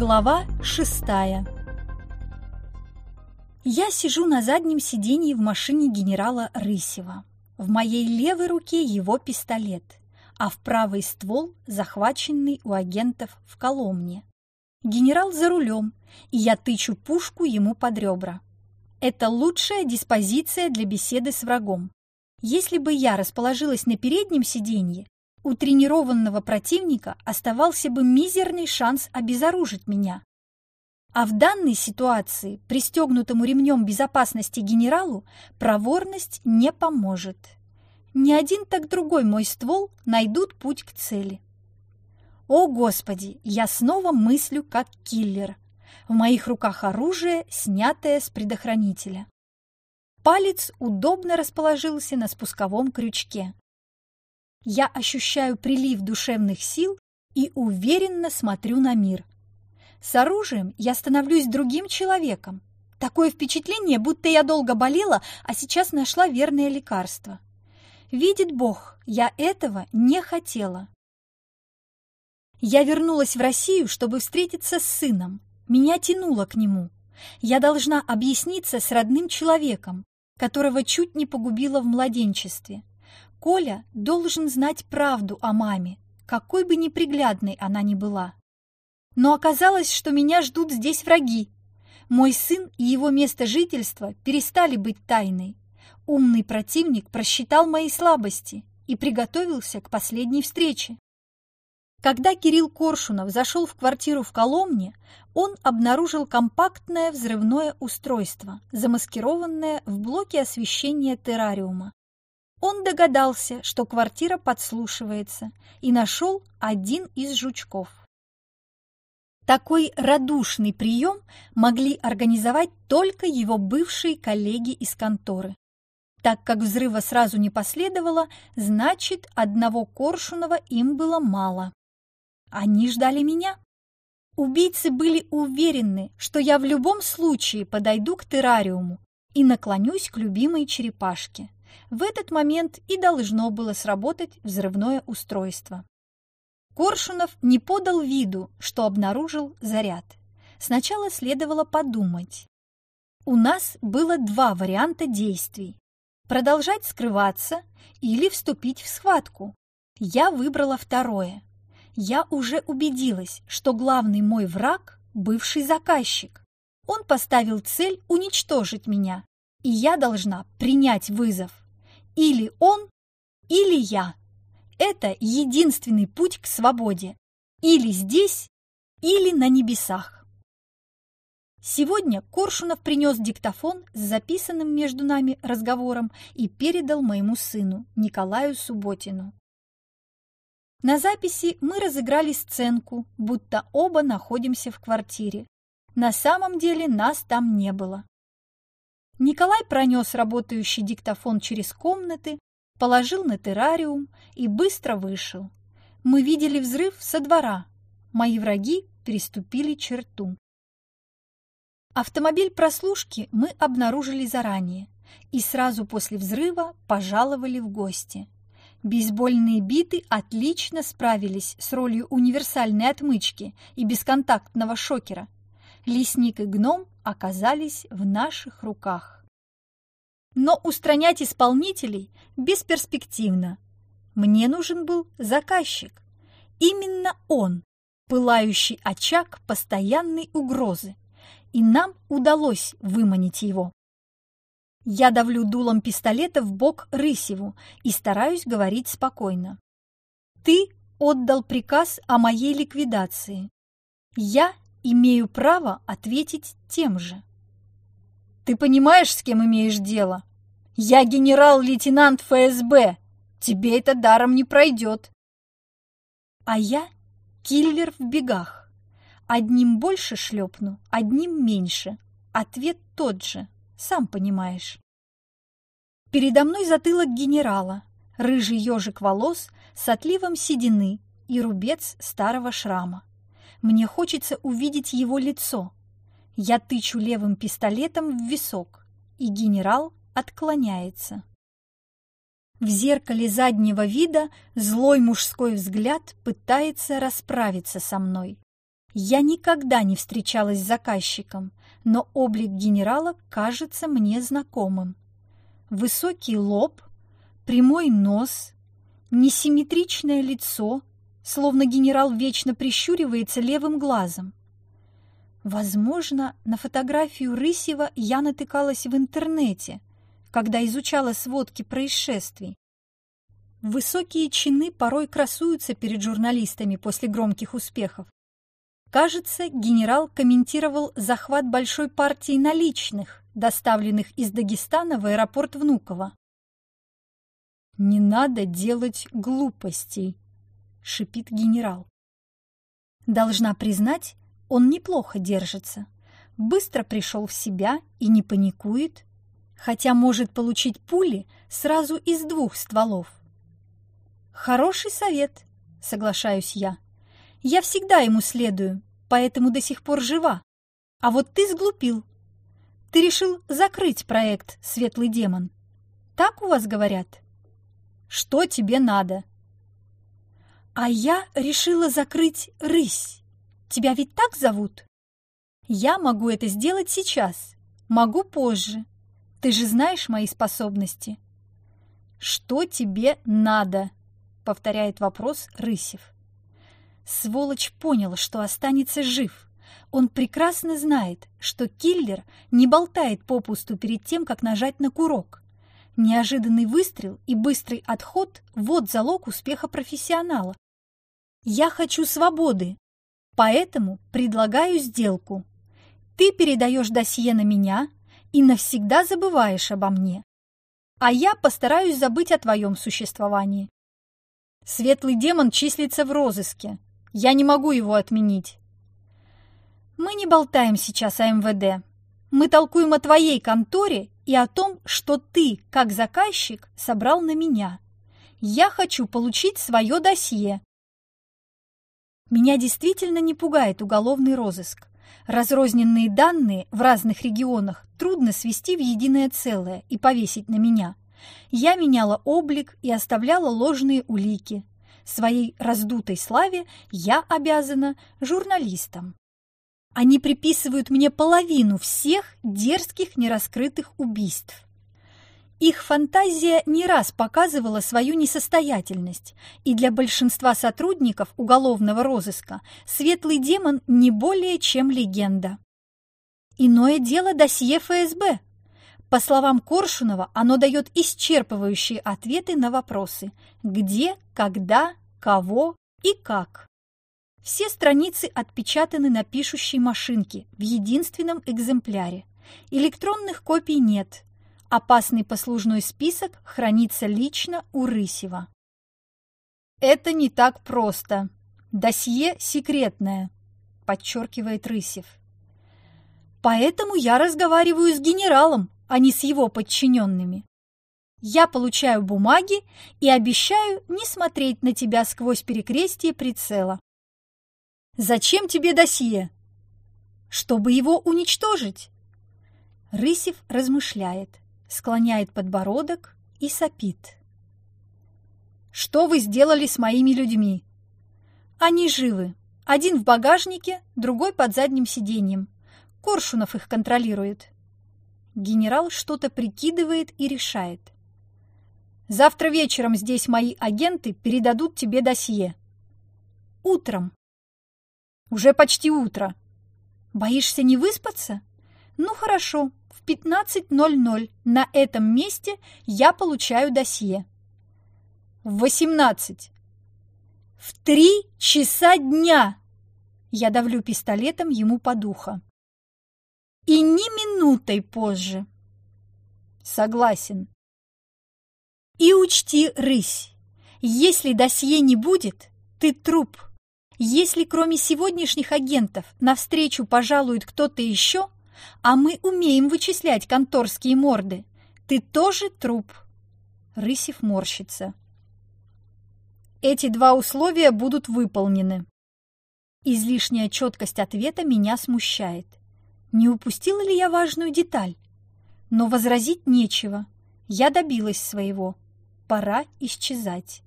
Глава шестая Я сижу на заднем сиденье в машине генерала Рысева. В моей левой руке его пистолет, а в правый ствол, захваченный у агентов в Коломне. Генерал за рулем, и я тычу пушку ему под ребра. Это лучшая диспозиция для беседы с врагом. Если бы я расположилась на переднем сиденье, у тренированного противника оставался бы мизерный шанс обезоружить меня. А в данной ситуации пристегнутому ремнем безопасности генералу проворность не поможет. Ни один, так другой мой ствол найдут путь к цели. О, Господи, я снова мыслю как киллер. В моих руках оружие, снятое с предохранителя. Палец удобно расположился на спусковом крючке. Я ощущаю прилив душевных сил и уверенно смотрю на мир. С оружием я становлюсь другим человеком. Такое впечатление, будто я долго болела, а сейчас нашла верное лекарство. Видит Бог, я этого не хотела. Я вернулась в Россию, чтобы встретиться с сыном. Меня тянуло к нему. Я должна объясниться с родным человеком, которого чуть не погубила в младенчестве. Коля должен знать правду о маме, какой бы неприглядной она ни была. Но оказалось, что меня ждут здесь враги. Мой сын и его место жительства перестали быть тайной. Умный противник просчитал мои слабости и приготовился к последней встрече. Когда Кирилл Коршунов зашел в квартиру в Коломне, он обнаружил компактное взрывное устройство, замаскированное в блоке освещения террариума. Он догадался, что квартира подслушивается, и нашел один из жучков. Такой радушный прием могли организовать только его бывшие коллеги из конторы. Так как взрыва сразу не последовало, значит, одного Коршунова им было мало. Они ждали меня. Убийцы были уверены, что я в любом случае подойду к террариуму и наклонюсь к любимой черепашке. В этот момент и должно было сработать взрывное устройство. Коршунов не подал виду, что обнаружил заряд. Сначала следовало подумать. У нас было два варианта действий. Продолжать скрываться или вступить в схватку. Я выбрала второе. Я уже убедилась, что главный мой враг – бывший заказчик. Он поставил цель уничтожить меня, и я должна принять вызов. Или он, или я. Это единственный путь к свободе. Или здесь, или на небесах. Сегодня Коршунов принес диктофон с записанным между нами разговором и передал моему сыну Николаю Субботину. На записи мы разыграли сценку, будто оба находимся в квартире. На самом деле нас там не было. Николай пронес работающий диктофон через комнаты, положил на террариум и быстро вышел. Мы видели взрыв со двора. Мои враги переступили черту. Автомобиль прослушки мы обнаружили заранее и сразу после взрыва пожаловали в гости. Бейсбольные биты отлично справились с ролью универсальной отмычки и бесконтактного шокера. Лесник и гном оказались в наших руках. Но устранять исполнителей бесперспективно. Мне нужен был заказчик. Именно он, пылающий очаг постоянной угрозы, и нам удалось выманить его. Я давлю дулом пистолета в бок Рысеву и стараюсь говорить спокойно. Ты отдал приказ о моей ликвидации. Я имею право ответить тем же. Ты понимаешь, с кем имеешь дело? Я генерал-лейтенант ФСБ. Тебе это даром не пройдет. А я киллер в бегах. Одним больше шлепну, одним меньше. Ответ тот же, сам понимаешь. Передо мной затылок генерала, рыжий ежик волос с отливом седины и рубец старого шрама. Мне хочется увидеть его лицо. Я тычу левым пистолетом в висок, и генерал отклоняется. В зеркале заднего вида злой мужской взгляд пытается расправиться со мной. Я никогда не встречалась с заказчиком, но облик генерала кажется мне знакомым. Высокий лоб, прямой нос, несимметричное лицо, словно генерал вечно прищуривается левым глазом. Возможно, на фотографию Рысева я натыкалась в интернете, когда изучала сводки происшествий. Высокие чины порой красуются перед журналистами после громких успехов. Кажется, генерал комментировал захват большой партии наличных, доставленных из Дагестана в аэропорт Внуково. «Не надо делать глупостей», — шипит генерал. Должна признать, он неплохо держится. Быстро пришел в себя и не паникует, хотя может получить пули сразу из двух стволов. «Хороший совет», — соглашаюсь я. Я всегда ему следую, поэтому до сих пор жива. А вот ты сглупил. Ты решил закрыть проект «Светлый демон». Так у вас говорят? Что тебе надо? А я решила закрыть «Рысь». Тебя ведь так зовут? Я могу это сделать сейчас, могу позже. Ты же знаешь мои способности. Что тебе надо? Повторяет вопрос Рысев. Сволочь понял, что останется жив. Он прекрасно знает, что киллер не болтает попусту перед тем, как нажать на курок. Неожиданный выстрел и быстрый отход – вот залог успеха профессионала. Я хочу свободы, поэтому предлагаю сделку. Ты передаешь досье на меня и навсегда забываешь обо мне. А я постараюсь забыть о твоем существовании. Светлый демон числится в розыске, я не могу его отменить. Мы не болтаем сейчас о МВД. Мы толкуем о твоей конторе и о том, что ты, как заказчик, собрал на меня. Я хочу получить свое досье. Меня действительно не пугает уголовный розыск. Разрозненные данные в разных регионах трудно свести в единое целое и повесить на меня. Я меняла облик и оставляла ложные улики, Своей раздутой славе я обязана журналистам. Они приписывают мне половину всех дерзких нераскрытых убийств. Их фантазия не раз показывала свою несостоятельность, и для большинства сотрудников уголовного розыска светлый демон не более чем легенда. Иное дело досье ФСБ. По словам Коршунова, оно дает исчерпывающие ответы на вопросы «где», «когда», «кого» и «как». Все страницы отпечатаны на пишущей машинке в единственном экземпляре. Электронных копий нет. Опасный послужной список хранится лично у Рысева. «Это не так просто. Досье секретное», – подчеркивает Рысев. «Поэтому я разговариваю с генералом, а не с его подчиненными. Я получаю бумаги и обещаю не смотреть на тебя сквозь перекрестие прицела. Зачем тебе досье? Чтобы его уничтожить. Рысев размышляет, склоняет подбородок и сопит. Что вы сделали с моими людьми? Они живы. Один в багажнике, другой под задним сиденьем. Коршунов их контролирует. Генерал что-то прикидывает и решает. «Завтра вечером здесь мои агенты передадут тебе досье». «Утром». «Уже почти утро». «Боишься не выспаться?» «Ну хорошо, в 15.00 на этом месте я получаю досье». «В 18». «В три часа дня!» Я давлю пистолетом ему по духу и ни минутой позже. Согласен. И учти, рысь, если досье не будет, ты труп. Если кроме сегодняшних агентов навстречу пожалует кто-то еще, а мы умеем вычислять конторские морды, ты тоже труп. Рысев морщится. Эти два условия будут выполнены. Излишняя четкость ответа меня смущает. Не упустила ли я важную деталь? Но возразить нечего. Я добилась своего. Пора исчезать.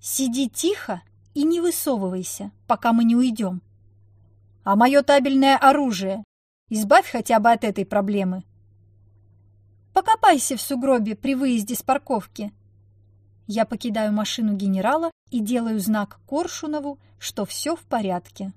Сиди тихо и не высовывайся, пока мы не уйдем. А мое табельное оружие? Избавь хотя бы от этой проблемы. Покопайся в сугробе при выезде с парковки. Я покидаю машину генерала и делаю знак Коршунову, что все в порядке.